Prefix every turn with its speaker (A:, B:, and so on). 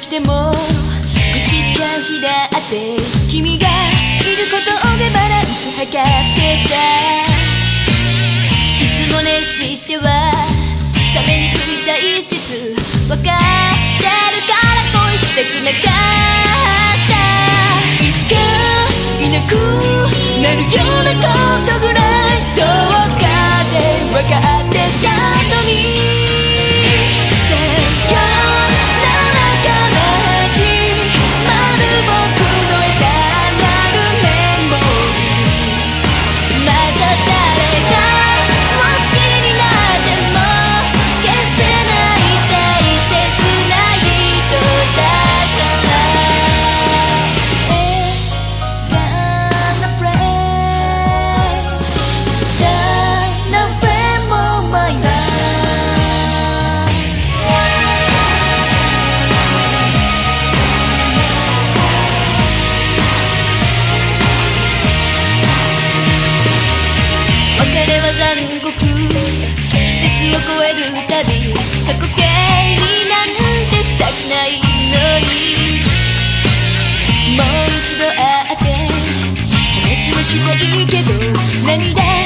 A: 来ても愚痴っちゃう日だって君がいることでバランス測ってた。いつもね知っては冷めにくい体質。わかってるから恋したくなかった。過去形になんてしたくないのに。もう一度会って話はしたいけど涙